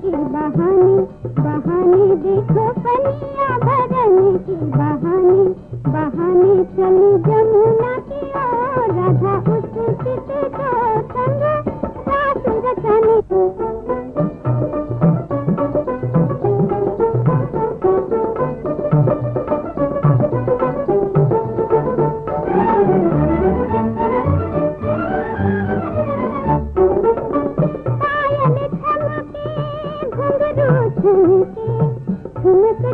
की बहानी बहानी देखो पनिया भरने की बहानी।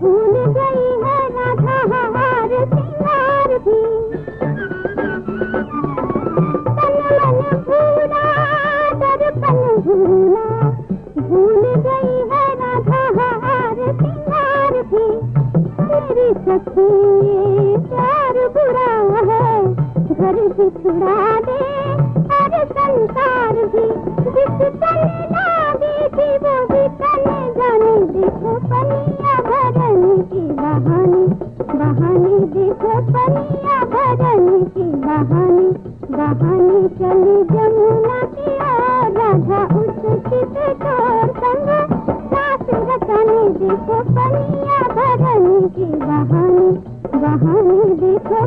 भूल गई है राधा हार सिंगार भी तन मन भूला दर्पण भूला। भूल गई है राधा हार सिंगार भी मेरी सखी, प्यार बुरा है। घर भी छुड़ा दे हर संसार भी जिस तन देखो भरन की बहानी बहानी चली जमुना की ओर। राधा संग सास देखो भरन की बहानी बहानी देखो